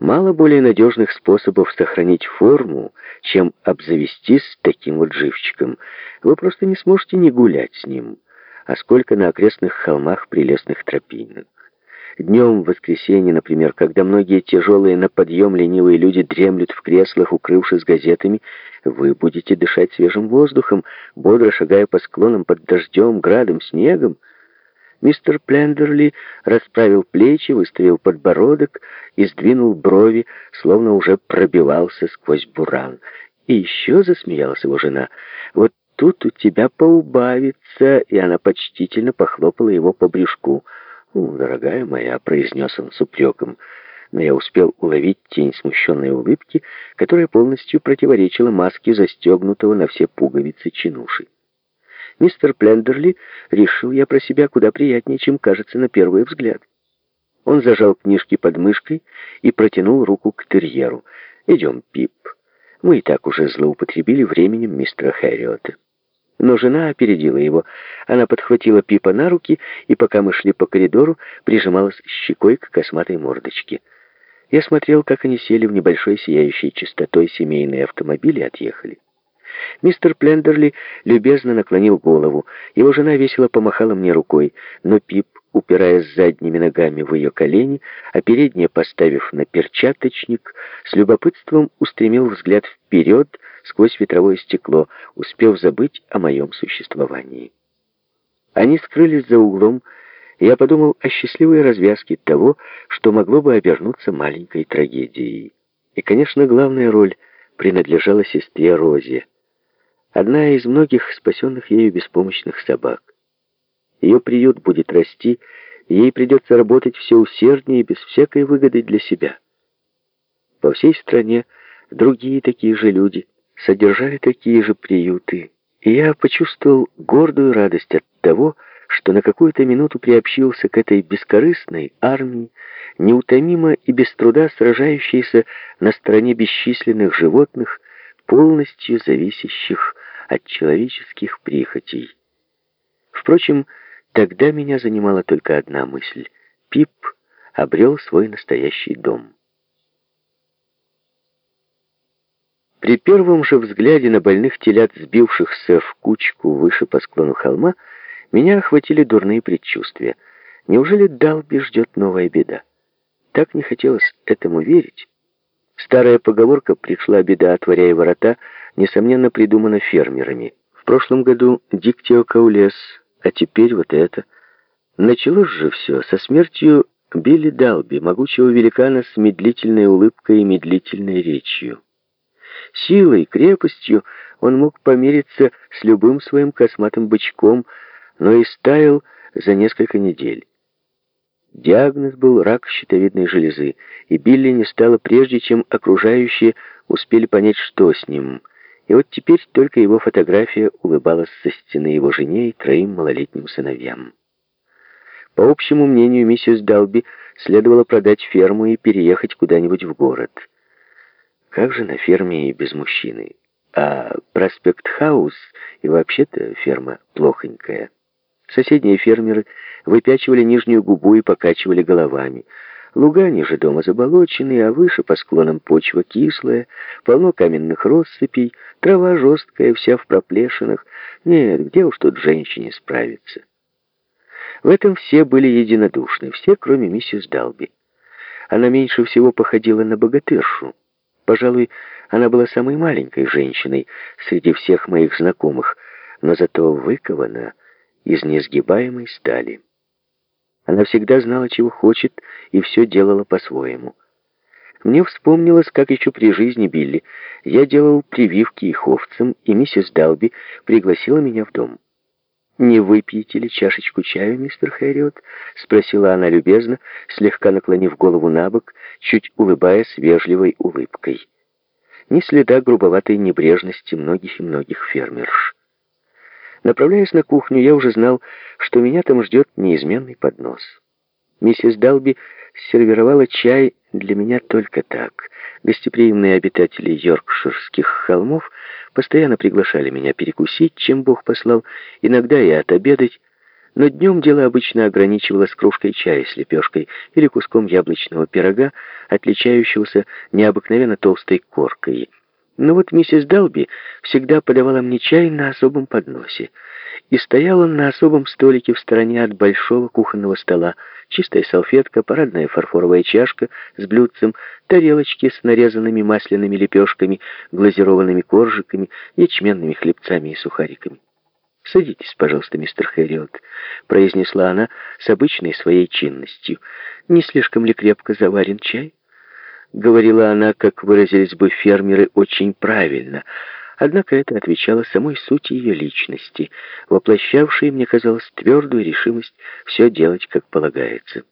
Мало более надежных способов сохранить форму, чем обзавестись таким вот живчиком. Вы просто не сможете не гулять с ним. А сколько на окрестных холмах прелестных тропинок. Днем в воскресенье, например, когда многие тяжелые на подъем ленивые люди дремлют в креслах, укрывшись газетами, вы будете дышать свежим воздухом, бодро шагая по склонам под дождем, градом, снегом. Мистер Плендерли расправил плечи, выставил подбородок и сдвинул брови, словно уже пробивался сквозь буран. И еще засмеялась его жена. «Вот тут у тебя поубавится», и она почтительно похлопала его по брюшку. «Ну, дорогая моя», — произнес он с упреком, но я успел уловить тень смущенной улыбки, которая полностью противоречила маске застегнутого на все пуговицы чинуши. Мистер Плендерли решил я про себя куда приятнее, чем кажется на первый взгляд. Он зажал книжки под мышкой и протянул руку к терьеру. «Идем, Пип. Мы и так уже злоупотребили временем мистера Хэриота». Но жена опередила его. Она подхватила Пипа на руки, и пока мы шли по коридору, прижималась щекой к косматой мордочке. Я смотрел, как они сели в небольшой сияющей чистотой семейный автомобиль и отъехали. Мистер Плендерли любезно наклонил голову. Его жена весело помахала мне рукой, но Пип, упираясь задними ногами в ее колени, а передние поставив на перчаточник, с любопытством устремил взгляд вперед сквозь ветровое стекло, успев забыть о моем существовании. Они скрылись за углом, и я подумал о счастливой развязке того, что могло бы обернуться маленькой трагедией. И, конечно, главная роль принадлежала сестре Розе одна из многих спасенных ею беспомощных собак. Ее приют будет расти, ей придется работать все усерднее, без всякой выгоды для себя. По всей стране другие такие же люди содержали такие же приюты, и я почувствовал гордую радость от того, что на какую-то минуту приобщился к этой бескорыстной армии, неутомимо и без труда сражающейся на стороне бесчисленных животных, полностью зависящих от человеческих прихотей. Впрочем, тогда меня занимала только одна мысль. Пип обрел свой настоящий дом. При первом же взгляде на больных телят, сбившихся в кучку выше по склону холма, меня охватили дурные предчувствия. Неужели Далби ждет новая беда? Так не хотелось этому верить. Старая поговорка «пришла беда, отворяя ворота» несомненно придумана фермерами. В прошлом году диктио каулес, а теперь вот это. Началось же все со смертью Билли Далби, могучего великана с медлительной улыбкой и медлительной речью. Силой, крепостью он мог помериться с любым своим косматым бычком, но и стаял за несколько недель. Диагноз был рак щитовидной железы, и Билли не стало прежде, чем окружающие успели понять, что с ним. И вот теперь только его фотография улыбалась со стены его жене и троим малолетним сыновьям. По общему мнению, миссис Далби следовало продать ферму и переехать куда-нибудь в город. Как же на ферме и без мужчины? А проспект Хаус и вообще-то ферма плохонькая. Соседние фермеры выпячивали нижнюю губу и покачивали головами. Луга ниже дома заболоченные, а выше по склонам почва кислая, полно каменных россыпей, трава жесткая, вся в проплешинах. Нет, где уж тут женщине справиться? В этом все были единодушны, все, кроме миссис Далби. Она меньше всего походила на богатыршу. Пожалуй, она была самой маленькой женщиной среди всех моих знакомых, но зато выкована из несгибаемой стали. Она всегда знала, чего хочет, и все делала по-своему. Мне вспомнилось, как еще при жизни Билли я делал прививки их овцам, и миссис Далби пригласила меня в дом. «Не выпьете ли чашечку чаю, мистер Хэриот?» — спросила она любезно, слегка наклонив голову на бок, чуть улыбаясь вежливой улыбкой. Ни следа грубоватой небрежности многих и многих фермерш. Направляясь на кухню, я уже знал, что меня там ждет неизменный поднос. Миссис Далби сервировала чай для меня только так. Гостеприимные обитатели йоркширских холмов постоянно приглашали меня перекусить, чем Бог послал, иногда и отобедать, Но днем дело обычно ограничивалось кружкой чая с лепешкой или куском яблочного пирога, отличающегося необыкновенно толстой коркой. Но вот миссис Далби всегда подавала мне чай на особом подносе. И стоял он на особом столике в стороне от большого кухонного стола. Чистая салфетка, парадная фарфоровая чашка с блюдцем, тарелочки с нарезанными масляными лепешками, глазированными коржиками, ячменными хлебцами и сухариками. «Садитесь, пожалуйста, мистер Хэриот», — произнесла она с обычной своей чинностью. «Не слишком ли крепко заварен чай?» Говорила она, как выразились бы фермеры, очень правильно — Однако это отвечало самой сути ее личности, воплощавшей, мне казалось, твердую решимость все делать, как полагается.